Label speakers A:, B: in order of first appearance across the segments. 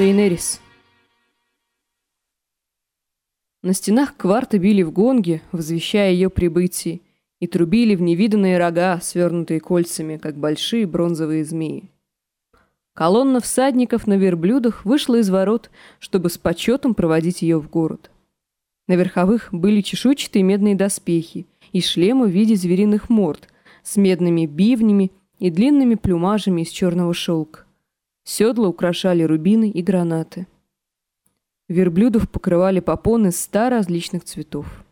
A: Дейнерис. На стенах кварта били в гонги, возвещая ее прибытие, и трубили в невиданные рога, свернутые кольцами, как большие бронзовые змеи. Колонна всадников на верблюдах вышла из ворот, чтобы с почетом проводить ее в город. На верховых были чешуйчатые медные доспехи и шлемы в виде звериных морд с медными бивнями и длинными плюмажами из черного шелка. Седла украшали рубины и гранаты. Верблюдов покрывали попоны ста различных цветов.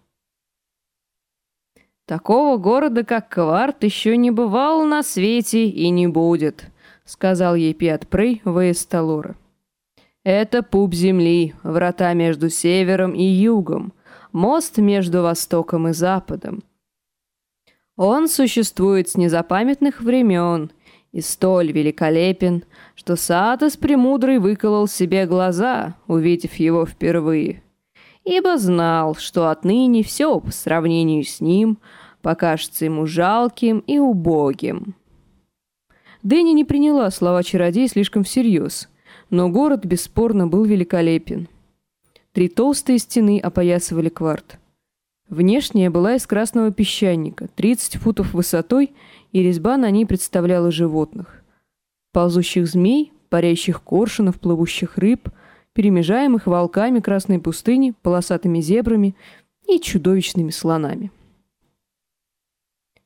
B: «Такого города, как Кварт, еще не бывало на свете и не будет», — сказал ей Пиат Прей Ваесталора. «Это пуп земли, врата между севером и югом, мост между востоком и западом. Он существует с незапамятных времен и столь великолепен, что Саатос Премудрый выколол себе глаза, увидев его впервые» ибо знал, что отныне все по сравнению с ним покажется ему жалким и убогим.
A: Дэнни не приняла слова чародея слишком всерьез, но город бесспорно был великолепен. Три толстые стены опоясывали кварт. Внешняя была из красного песчаника, 30 футов высотой, и резьба на ней представляла животных. Ползущих змей, парящих коршунов, плывущих рыб, перемежаемых волками красной пустыни, полосатыми зебрами и чудовищными слонами.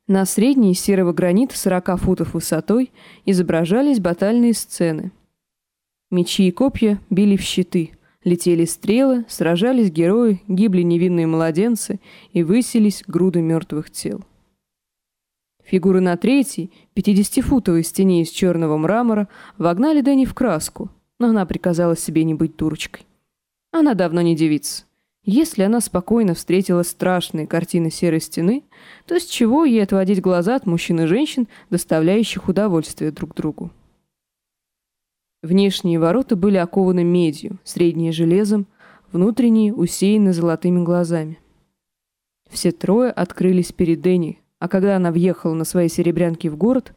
A: На средней серого гранита 40 футов высотой изображались батальные сцены. Мечи и копья били в щиты, летели стрелы, сражались герои, гибли невинные младенцы и высились груды мертвых тел. Фигуры на третьей, 50-футовой стене из черного мрамора вогнали Дэнни в краску, но она приказала себе не быть дурочкой. Она давно не девица. Если она спокойно встретила страшные картины серой стены, то с чего ей отводить глаза от мужчин и женщин, доставляющих удовольствие друг другу? Внешние ворота были окованы медью, средние — железом, внутренние — усеяны золотыми глазами. Все трое открылись перед Дэнни, а когда она въехала на своей серебрянке в город,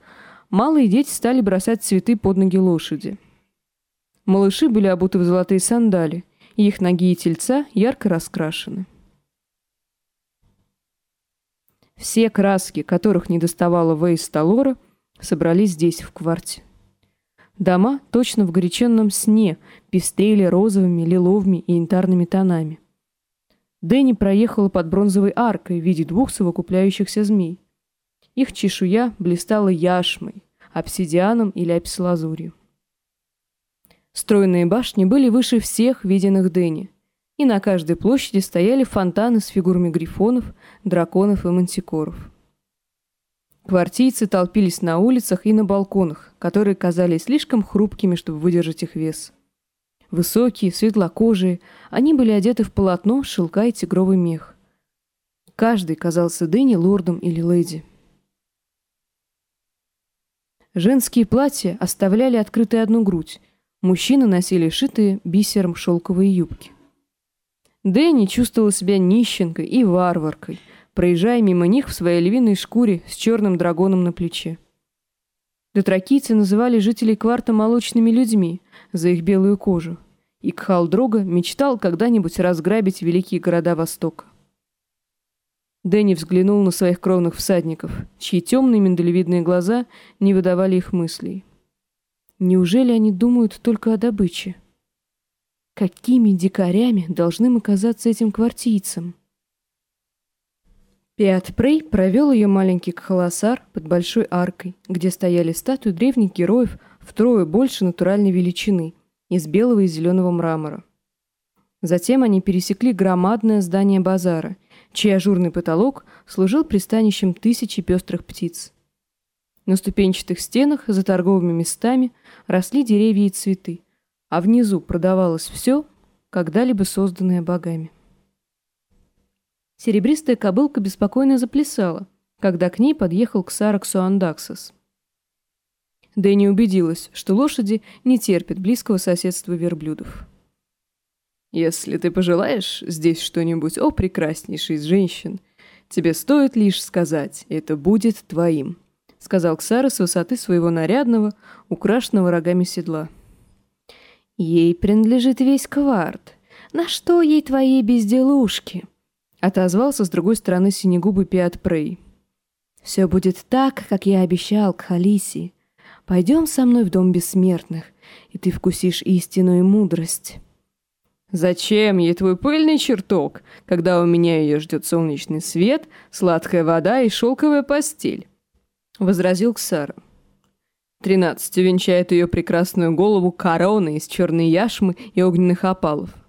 A: малые дети стали бросать цветы под ноги лошади. Малыши были обуты в золотые сандали — и их ноги и тельца ярко раскрашены. Все краски, которых не доставала Вейс Талора, собрались здесь, в кварте. Дома, точно в горяченном сне, пестрели розовыми, лиловыми и янтарными тонами. Дэнни проехала под бронзовой аркой в виде двух совокупляющихся змей. Их чешуя блистала яшмой, обсидианом или апислазурью. Стройные башни были выше всех виденных Дэнни, и на каждой площади стояли фонтаны с фигурами грифонов, драконов и мантикоров. Квартийцы толпились на улицах и на балконах, которые казались слишком хрупкими, чтобы выдержать их вес. Высокие, светлокожие, они были одеты в полотно, шелка и тигровый мех. Каждый казался Дэнни лордом или леди. Женские платья оставляли открытой одну грудь, Мужчины носили шитые бисером шелковые юбки. Дэнни чувствовала себя нищенкой и варваркой, проезжая мимо них в своей львиной шкуре с черным драгоном на плече. Дотракийцы называли жителей кварта молочными людьми за их белую кожу, и Кхалдрога мечтал когда-нибудь разграбить великие города Востока. Дэнни взглянул на своих кровных всадников, чьи темные миндалевидные глаза не выдавали их мыслей. Неужели они думают только о добыче? Какими дикарями должны казаться этим квартийцам? Пиат Прей провел ее маленький кхаласар под большой аркой, где стояли статуи древних героев втрое больше натуральной величины, из белого и зеленого мрамора. Затем они пересекли громадное здание базара, чей ажурный потолок служил пристанищем тысячи пестрых птиц. На ступенчатых стенах за торговыми местами росли деревья и цветы, а внизу продавалось все, когда-либо созданное богами. Серебристая кобылка беспокойно заплясала, когда к ней подъехал Ксараксу Андаксос. Дэнни убедилась, что лошади не терпят близкого соседства верблюдов. «Если ты пожелаешь здесь что-нибудь о прекраснейшей из женщин, тебе стоит лишь сказать, это будет твоим», сказал Ксара с высоты своего нарядного, украшенного рогами седла. Ей принадлежит весь кварт. На что ей твои безделушки?» Отозвался с другой стороны синегубый Пиат Прей. «Все будет так, как я обещал к Халиси. Пойдем со мной в Дом Бессмертных, и ты вкусишь истинную мудрость».
B: «Зачем ей твой пыльный чертог, когда у меня ее ждет солнечный свет, сладкая вода и шелковая постель?» — возразил Ксара. Тринадцать венчает ее прекрасную голову короной из черной яшмы и огненных опалов.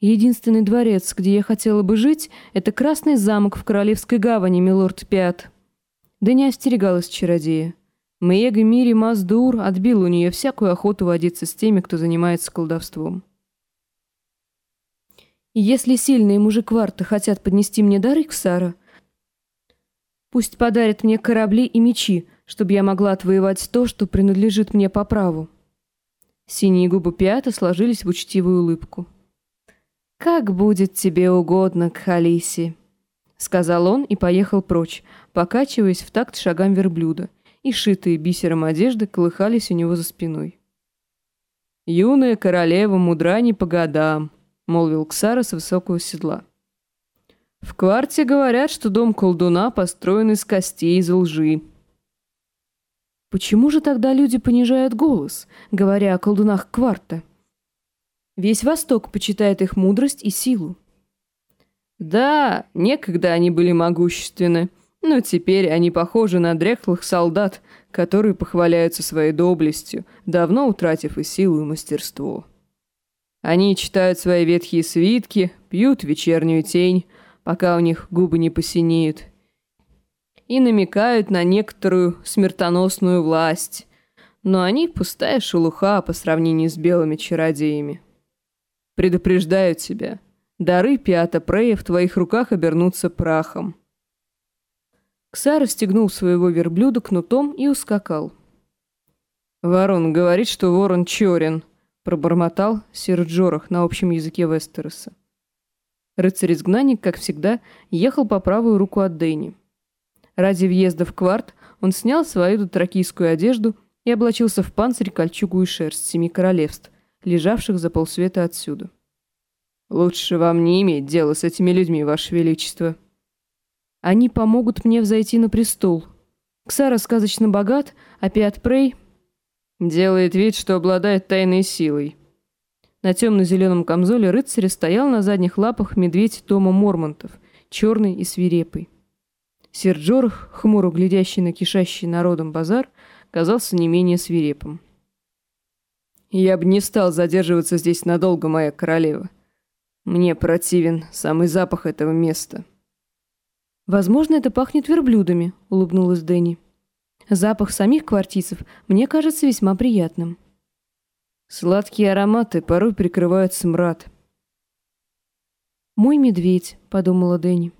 A: Единственный дворец, где я хотела бы жить, это Красный замок в Королевской гавани, милорд Пят. Да не остерегалась чародея. Маега Мири Маздур отбил у нее всякую охоту водиться с теми, кто занимается колдовством. И если сильные мужи Кварта хотят поднести мне дары, Ксара, пусть подарят мне корабли и мечи, чтобы я могла отвоевать то, что принадлежит мне по праву. Синие губы Пиата сложились в учтивую улыбку. «Как будет тебе угодно, Кхалиси», — сказал он и поехал прочь, покачиваясь в такт шагам верблюда, и шитые бисером одежды колыхались у него за спиной. «Юная королева мудра не по годам», — молвил Ксара с высокого седла. «В кварте говорят, что дом колдуна построен из костей из лжи». Почему же тогда люди понижают голос, говоря о колдунах кварта? Весь Восток почитает их мудрость и силу.
B: Да, некогда они были могущественны, но теперь они похожи на дряхлых солдат, которые похваляются своей доблестью, давно утратив и силу, и мастерство. Они читают свои ветхие свитки, пьют вечернюю тень, пока у них губы не посинеют, и намекают на некоторую смертоносную власть, но они пустая шелуха по сравнению с белыми чародеями. Предупреждаю тебя, дары Пиата Прея в твоих руках обернутся прахом.
A: Ксар стегнул своего верблюда кнутом и ускакал.
B: «Ворон говорит, что ворон черен», — пробормотал сир Джорах на общем языке Вестероса. Рыцарь-изгнанник, как всегда, ехал по правую руку от Дэни. Ради въезда в кварт он снял свою дотракийскую одежду и облачился в панцирь, кольчугу и шерсть семи королевств, лежавших за полсвета отсюда. «Лучше вам не иметь дела с этими людьми, Ваше Величество».
A: «Они помогут мне взойти на престол. Ксара сказочно богат, а Пиат Прей...»
B: «Делает вид, что обладает тайной силой».
A: На темно-зеленом камзоле рыцаря стоял на задних лапах медведь Тома Мормонтов, черный и свирепый. Сир Джорх, хмуро глядящий на кишащий народом базар, казался не менее свирепым.
B: «Я бы не стал задерживаться здесь надолго, моя королева. Мне противен самый запах этого места».
A: «Возможно, это пахнет верблюдами», — улыбнулась Дэнни. «Запах самих квартицев мне кажется весьма приятным».
B: Сладкие ароматы порой прикрывают смрад.
A: «Мой медведь», — подумала Дэнни.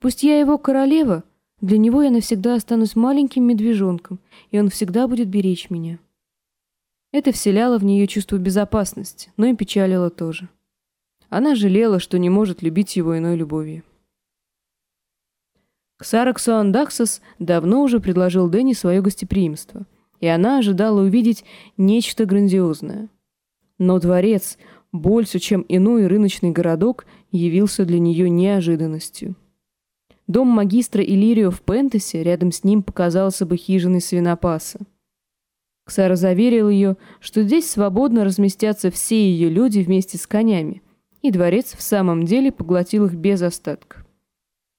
A: Пусть я его королева, для него я навсегда останусь маленьким медвежонком, и он всегда будет беречь меня. Это вселяло в нее чувство безопасности, но и печалило тоже. Она жалела, что не может любить его иной любовью. Ксараксу Андаксос давно уже предложил Дэнни свое гостеприимство, и она ожидала увидеть нечто грандиозное. Но дворец, больше, чем иной рыночный городок, явился для нее неожиданностью. Дом магистра Иллирио в Пентесе рядом с ним показался бы хижиной свинопаса. Ксара заверил ее, что здесь свободно разместятся все ее люди вместе с конями, и дворец в самом деле поглотил их без остатка.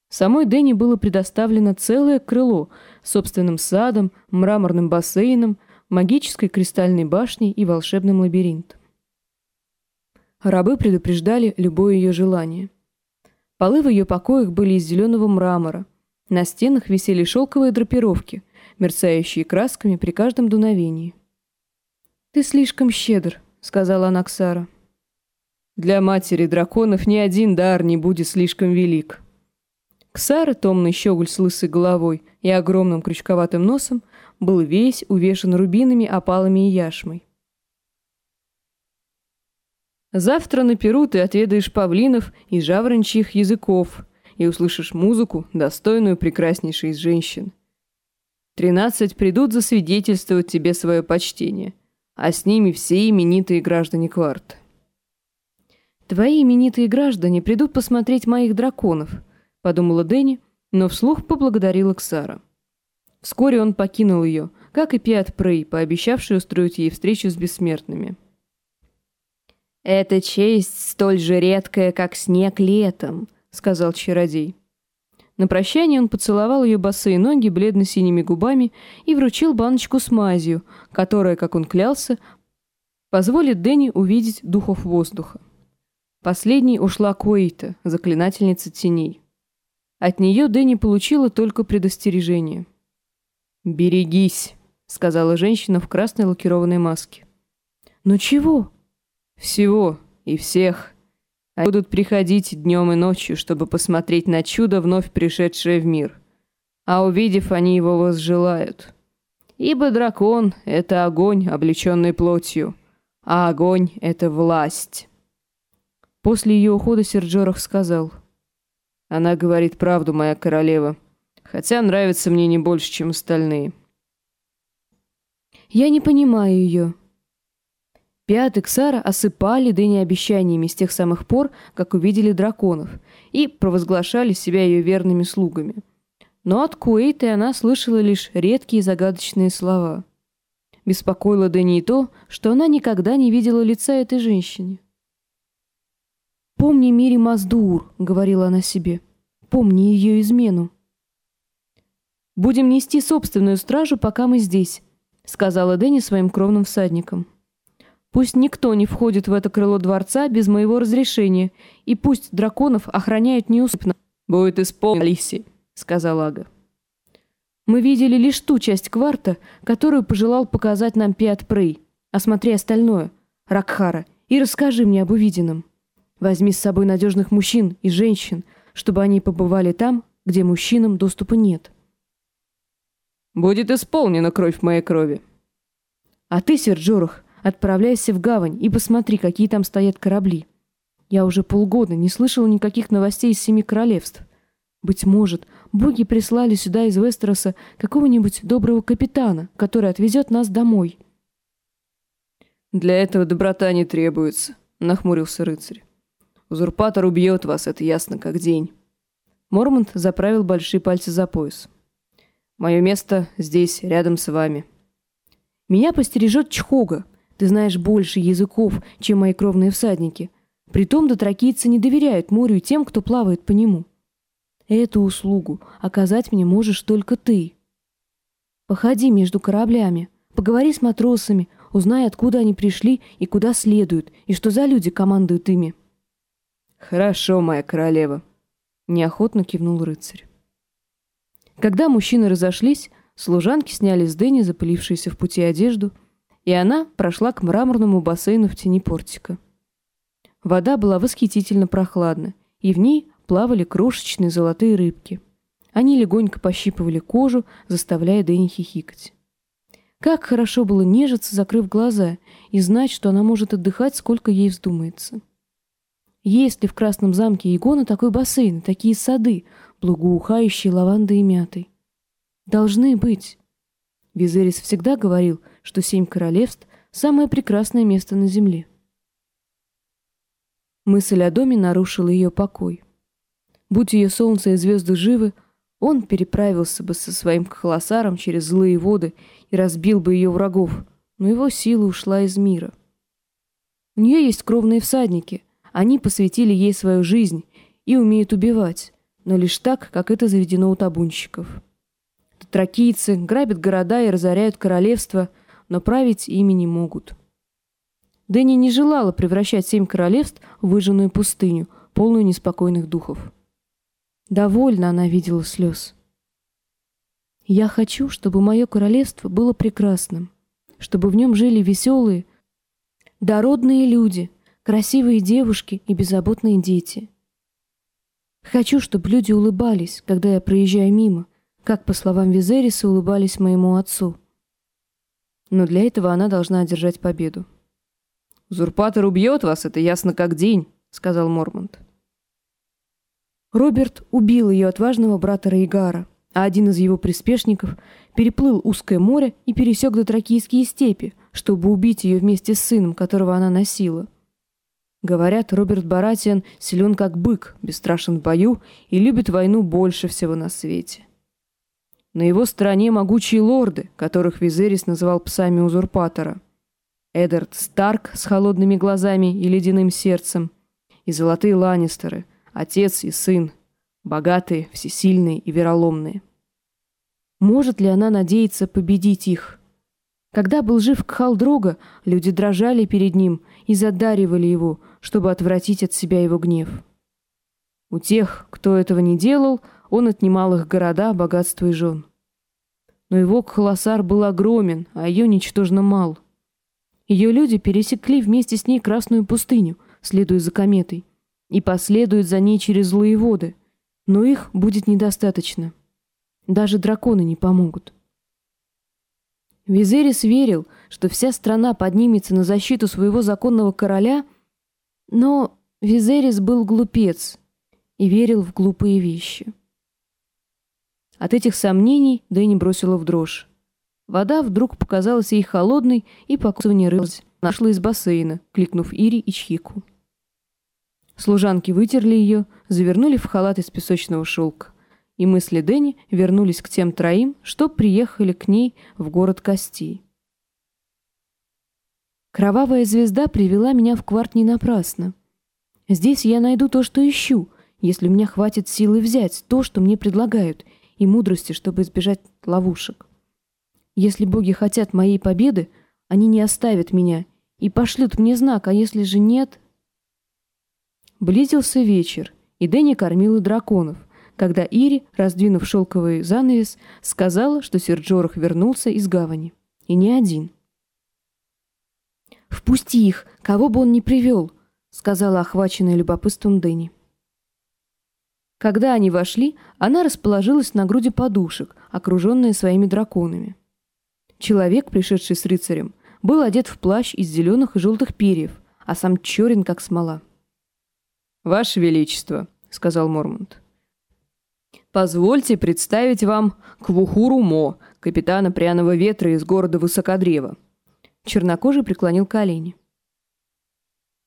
A: Самой Дэнни было предоставлено целое крыло с собственным садом, мраморным бассейном, магической кристальной башней и волшебным лабиринтом. Рабы предупреждали любое ее желание – Полы в ее покоях были из зеленого мрамора. На стенах висели шелковые драпировки, мерцающие красками при каждом дуновении. «Ты слишком щедр», — сказала она Ксара.
B: «Для матери драконов ни один дар не будет слишком велик».
A: Ксара, томный щеголь с лысой головой и огромным крючковатым носом, был весь увешан рубинами, опалами и яшмой.
B: Завтра на Перу ты отведаешь павлинов и жаворончьих языков и услышишь музыку, достойную прекраснейшей из женщин. Тринадцать придут засвидетельствовать тебе свое почтение, а с ними все именитые граждане Кварта.
A: «Твои именитые граждане придут посмотреть моих драконов», — подумала Дэнни, но вслух поблагодарила Ксара. Вскоре он покинул ее, как и Пиат Прей, пообещавший устроить ей встречу с бессмертными.
B: «Эта честь столь же редкая, как снег летом», — сказал чародей.
A: На прощание он поцеловал ее босые ноги бледно-синими губами и вручил баночку с мазью, которая, как он клялся, позволит Дэнни увидеть духов воздуха. Последней ушла Коита, заклинательница теней. От нее Дэнни получила только предостережение. «Берегись», — сказала женщина в красной лакированной маске.
B: «Но чего?»
A: «Всего и всех», они будут приходить днем и ночью, чтобы посмотреть на чудо, вновь пришедшее в мир. А увидев, они его возжелают. Ибо дракон — это огонь, облеченный плотью, а огонь — это власть. После ее ухода Серджорах сказал. «Она говорит правду, моя королева, хотя нравится мне не больше, чем остальные».
B: «Я не понимаю ее»,
A: Пиат и Ксара осыпали Дэнни обещаниями с тех самых пор, как увидели драконов, и провозглашали себя ее верными слугами. Но от Куэйта она слышала лишь редкие загадочные слова. Беспокоило Дэнни и то, что она никогда не видела лица этой женщины.
B: «Помни Мири Маздур», — говорила она себе. «Помни ее измену».
A: «Будем нести собственную стражу, пока мы здесь», — сказала Дэнни своим кровным всадникам. Пусть никто не входит в это крыло дворца без моего разрешения, и пусть драконов охраняют неусыпно.
B: «Будет исполнено, Алиси», — сказал Ага.
A: «Мы видели лишь ту часть кварта, которую пожелал показать нам Пиат Прей. Осмотри остальное, Ракхара, и расскажи мне об увиденном. Возьми с собой надежных мужчин и женщин, чтобы они побывали там, где мужчинам доступа нет».
B: «Будет исполнена кровь моей крови».
A: «А ты, Серджорах, Отправляйся в гавань и посмотри, какие там стоят корабли. Я уже полгода не слышал никаких новостей из Семи Королевств. Быть может, боги прислали сюда из Вестероса какого-нибудь доброго капитана, который отвезет нас домой.
B: «Для этого доброта не требуется», — нахмурился рыцарь. «Узурпатор убьет вас, это ясно как день».
A: Мормонт заправил большие пальцы за пояс.
B: «Мое место здесь, рядом с вами».
A: «Меня постережет Чхога. Ты знаешь больше языков, чем мои кровные всадники. Притом дотракийцы не доверяют морю и тем, кто плавает по нему. Эту услугу оказать мне можешь только ты. Походи между кораблями, поговори с матросами, узнай, откуда они пришли и куда следуют, и что за люди командуют ими.
B: Хорошо, моя королева, неохотно кивнул рыцарь.
A: Когда мужчины разошлись, служанки сняли с Дэнни запылившуюся в пути одежду — и она прошла к мраморному бассейну в тени портика. Вода была восхитительно прохладна, и в ней плавали крошечные золотые рыбки. Они легонько пощипывали кожу, заставляя Дэнни хихикать. Как хорошо было нежиться, закрыв глаза, и знать, что она может отдыхать, сколько ей вздумается. Есть ли в Красном замке Егона такой бассейн, такие сады, благоухающие лавандой и мятой? Должны быть. Визерис всегда говорил, что семь королевств — самое прекрасное место на земле. Мысль о доме нарушила ее покой. Будь ее солнце и звезды живы, он переправился бы со своим колоссаром через злые воды и разбил бы ее врагов, но его сила ушла из мира. У нее есть кровные всадники, они посвятили ей свою жизнь и умеют убивать, но лишь так, как это заведено у табунщиков. Тракийцы грабят города и разоряют королевства, но править ими не могут. Дэнни не желала превращать семь королевств в выжженную пустыню, полную неспокойных духов. Довольно она видела слез. Я хочу, чтобы мое королевство было прекрасным, чтобы в нем жили веселые, дородные люди, красивые девушки и беззаботные дети. Хочу, чтобы люди улыбались, когда я проезжаю мимо, как, по словам Визериса, улыбались моему отцу. Но для этого она должна одержать победу.
B: «Узурпатор убьет вас, это ясно как день», — сказал Мормонт.
A: Роберт убил ее отважного брата Рейгара, а один из его приспешников переплыл узкое море и пересек дотракийские степи, чтобы убить ее вместе с сыном, которого она носила. Говорят, Роберт Баратиан силен как бык, бесстрашен в бою и любит войну больше всего на свете. На его стороне могучие лорды, которых Визерис называл псами узурпатора. Эдард Старк с холодными глазами и ледяным сердцем, и золотые Ланнистеры, отец и сын, богатые, всесильные и вероломные. Может ли она надеяться победить их? Когда был жив Кхалдрога, люди дрожали перед ним и задаривали его, чтобы отвратить от себя его гнев. У тех, кто этого не делал, он отнимал их города, богатство и жен. Но его Кхаласар был огромен, а ее ничтожно мал. Ее люди пересекли вместе с ней Красную пустыню, следуя за кометой, и последуют за ней через злые воды, но их будет недостаточно. Даже драконы не помогут. Визерис верил, что вся страна поднимется на защиту своего законного короля, но Визерис был глупец и верил в глупые вещи. От этих сомнений Дэнни бросила в дрожь. Вода вдруг показалась ей холодной, и покусывание рылась. Нашла из бассейна, кликнув Ири и Чхику. Служанки вытерли ее, завернули в халат из песочного шелка и мысли Дэнни вернулись к тем троим, что приехали к ней в город Костей. Кровавая звезда привела меня в кварт не напрасно. Здесь я найду то, что ищу, если у меня хватит силы взять то, что мне предлагают, и мудрости, чтобы избежать ловушек. Если боги хотят моей победы, они не оставят меня и пошлют мне знак, а если же нет... Близился вечер, и Дэнни кормила драконов, когда Ири, раздвинув шелковый занавес, сказала, что Серджорах вернулся из гавани. И не один. «Впусти их, кого бы он ни привел», — сказала охваченная любопытством Дэнни. Когда они вошли, она расположилась на груди подушек, окруженная своими драконами. Человек, пришедший с рыцарем, был одет в плащ из зеленых и желтых перьев, а сам черен, как смола.
B: «Ваше Величество», — сказал Мормонт, Позвольте представить вам Квухуру Мо, капитана пряного ветра из города Высокодрева.
A: Чернокожий преклонил колени.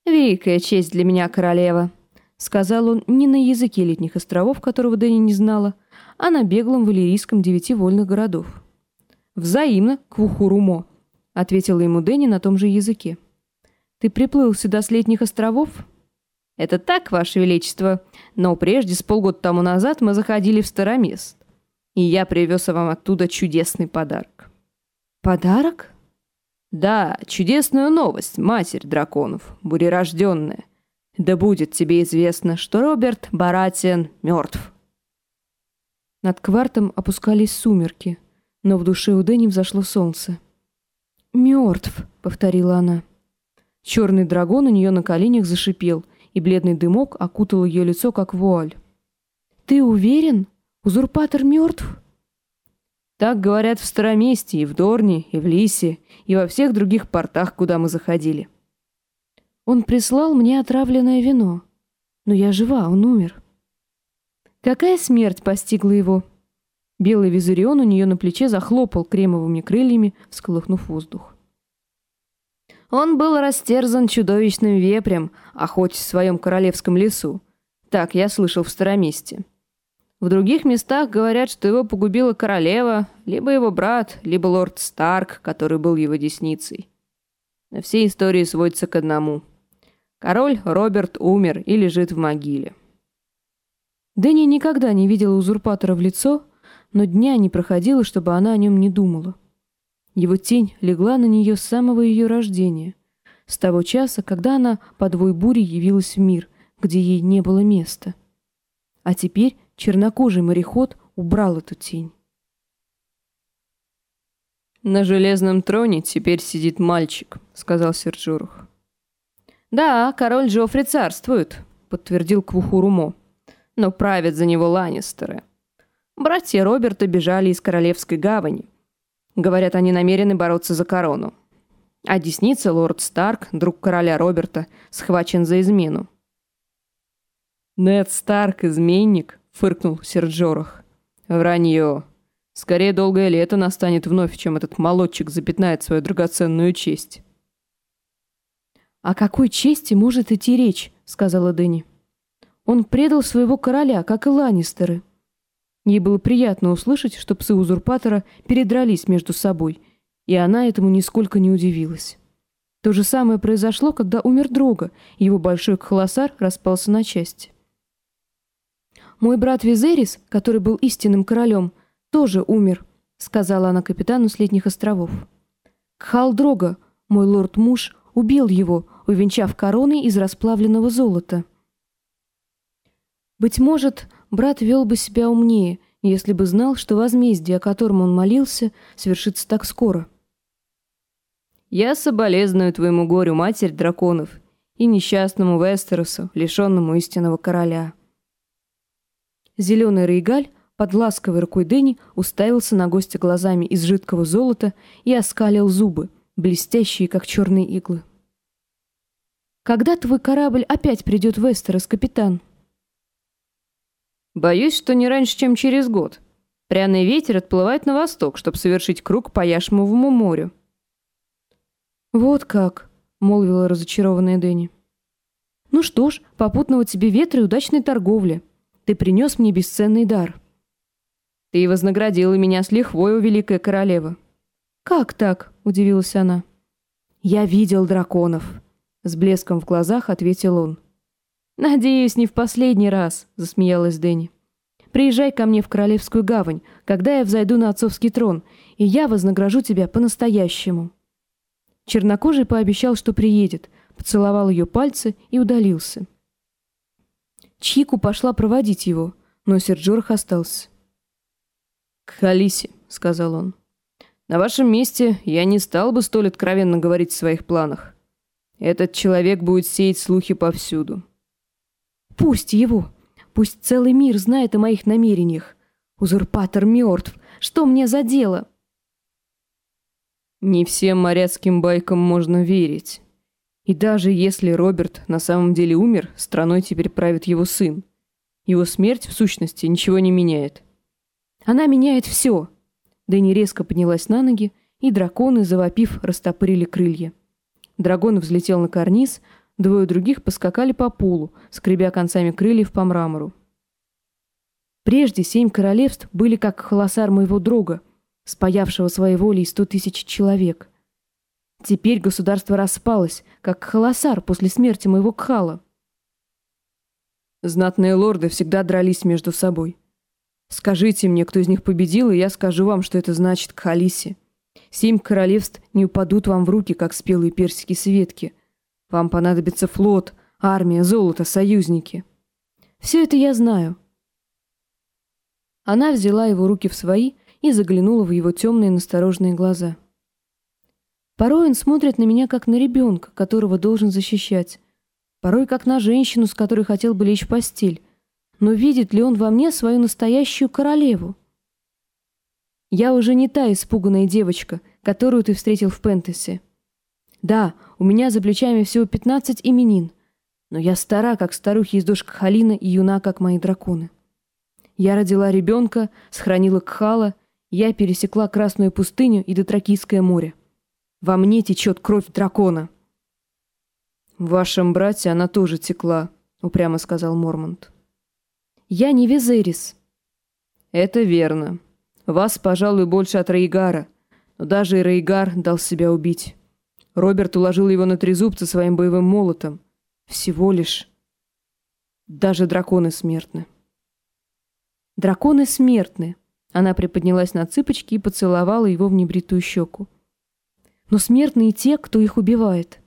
C: «Великая честь для меня, королева», — сказал он не на языке летних островов, которого Дэнни не знала, а на беглом валерийском девяти вольных городов.
A: «Взаимно, Квухурумо», — ответила ему Дэнни на том же языке. «Ты приплыл сюда с летних островов?»
C: «Это так, Ваше Величество, но прежде, с полгода тому назад, мы заходили в Старомест, и я привез вам оттуда чудесный подарок».
A: «Подарок?»
C: «Да, чудесную новость, Матерь драконов, бурерожденная. Да будет тебе известно, что Роберт Баратиан мертв».
A: Над квартом опускались сумерки, но в душе у Дэни взошло солнце. «Мертв», — повторила она. Черный дракон у нее на коленях зашипел, и бледный дымок окутал ее лицо, как вуаль. «Ты уверен? Узурпатор мертв?»
C: Так говорят в Староместии, и в Дорне, и в Лисе, и во всех других портах, куда мы заходили.
A: Он прислал мне отравленное вино. Но я жива, он умер. Какая смерть постигла его? Белый визирион у нее на плече захлопал кремовыми крыльями, всколыхнув воздух.
C: Он был растерзан чудовищным вепрем, охотясь в своем королевском лесу. Так я слышал в Староместе. В других местах говорят, что его погубила королева, либо его брат, либо лорд Старк, который был его десницей. Но все истории сводятся к одному. Король Роберт умер и лежит в могиле.
A: Дэнни никогда не видела узурпатора в лицо, но дня не проходило, чтобы она о нем не думала. Его тень легла на нее с самого ее рождения, с того часа, когда она под вой бури явилась в мир, где ей не было места. А теперь чернокожий мореход убрал эту тень.
B: «На железном троне теперь сидит мальчик», — сказал Серджурух.
C: «Да, король Джоффри царствует», — подтвердил Квухурумо. «Но правят за него Ланнистеры. Братья Роберта бежали из Королевской гавани. Говорят, они намерены бороться за корону. А десница лорд Старк, друг короля Роберта, схвачен за измену.
B: «Нед Старк, изменник?» — фыркнул Серджорах. Вранье. Скорее долгое лето настанет вновь, чем этот молодчик запятнает свою драгоценную честь.
A: «О какой чести может идти речь?» — сказала Дэнни. «Он предал своего короля, как и Ланнистеры». Ей было приятно услышать, что псы узурпатора передрались между собой, и она этому нисколько не удивилась. То же самое произошло, когда умер Дрога, и его большой кхолосар распался на части. «Мой брат Визерис, который был истинным королем, тоже умер», — сказала она капитану с летних островов. «Кхал Дрога, мой лорд-муж, убил его, увенчав короной из расплавленного золота. Быть может, брат вел бы себя умнее, если бы знал, что возмездие, о котором он молился, свершится так скоро.
B: «Я соболезную твоему горю, матерь драконов, и несчастному Вестеросу, лишенному истинного короля».
A: Зеленый Рейгаль под ласковой рукой Дэнни уставился на гостя глазами из жидкого золота и оскалил зубы, блестящие, как черные иглы. Когда твой корабль опять придет в Эстерос, капитан?
B: Боюсь, что не раньше, чем через год. Пряный ветер отплывает на восток, чтобы совершить круг по Яшмовому морю.
A: Вот как, молвила разочарованная Дэнни. Ну что ж, попутного тебе ветра и удачной торговли. Ты принес мне бесценный дар.
B: Ты вознаградила меня с лихвой, великая королева.
A: Как так? удивилась она. Я видел драконов. С блеском в глазах ответил он. «Надеюсь, не в последний раз», — засмеялась Дэнни. «Приезжай ко мне в Королевскую гавань, когда я взойду на отцовский трон, и я вознагражу тебя по-настоящему». Чернокожий пообещал, что приедет, поцеловал ее пальцы и удалился. Чику пошла проводить его, но Серджорх остался.
B: «К Халисе», — сказал он. «На вашем месте я не стал бы столь откровенно говорить в своих планах. Этот человек будет сеять слухи повсюду.
A: Пусть его. Пусть целый мир знает о моих намерениях. Узурпатор мертв. Что мне за дело?
B: Не всем моряцким байкам можно верить. И даже если Роберт на самом деле умер, страной теперь правит его сын. Его смерть, в сущности, ничего не меняет.
A: Она меняет все. Дэнни резко поднялась на ноги, и драконы, завопив, растопырили крылья. Драгон взлетел на карниз, двое других поскакали по полу, скребя концами крыльев по мрамору. Прежде семь королевств были как холосар моего друга, спаявшего своей волей сто тысяч человек. Теперь государство распалось, как холосар после смерти моего Кхала.
B: Знатные лорды всегда дрались между собой. Скажите мне, кто из них победил, и я скажу вам, что это значит Кхалиси. Семь королевств не упадут вам в руки, как спелые персики с ветки. Вам понадобится флот, армия, золото, союзники.
A: Все это я знаю. Она взяла его руки в свои и заглянула в его темные настороженные глаза. Порой он смотрит на меня, как на ребенка, которого должен защищать. Порой, как на женщину, с которой хотел бы лечь в постель. Но видит ли он во мне свою настоящую королеву? Я уже не та испуганная девочка, которую ты встретил в Пентесе. Да, у меня за плечами всего пятнадцать именин, но я стара, как старухи из дошка Халина и юна, как мои драконы. Я родила ребенка, сохранила Кхала, я пересекла Красную пустыню и Дотракийское море. Во мне течет кровь дракона.
B: «В вашем брате она тоже текла», — упрямо сказал Мормонт.
A: «Я не Визерис».
B: «Это верно», вас, пожалуй, больше от Рейгара, но даже и Рейгар дал себя убить. Роберт уложил его на трезубца своим боевым молотом. Всего лишь. Даже драконы смертны.
A: Драконы смертны. Она приподнялась на цыпочки и поцеловала его в небритую щеку. Но смертны и те, кто их убивает.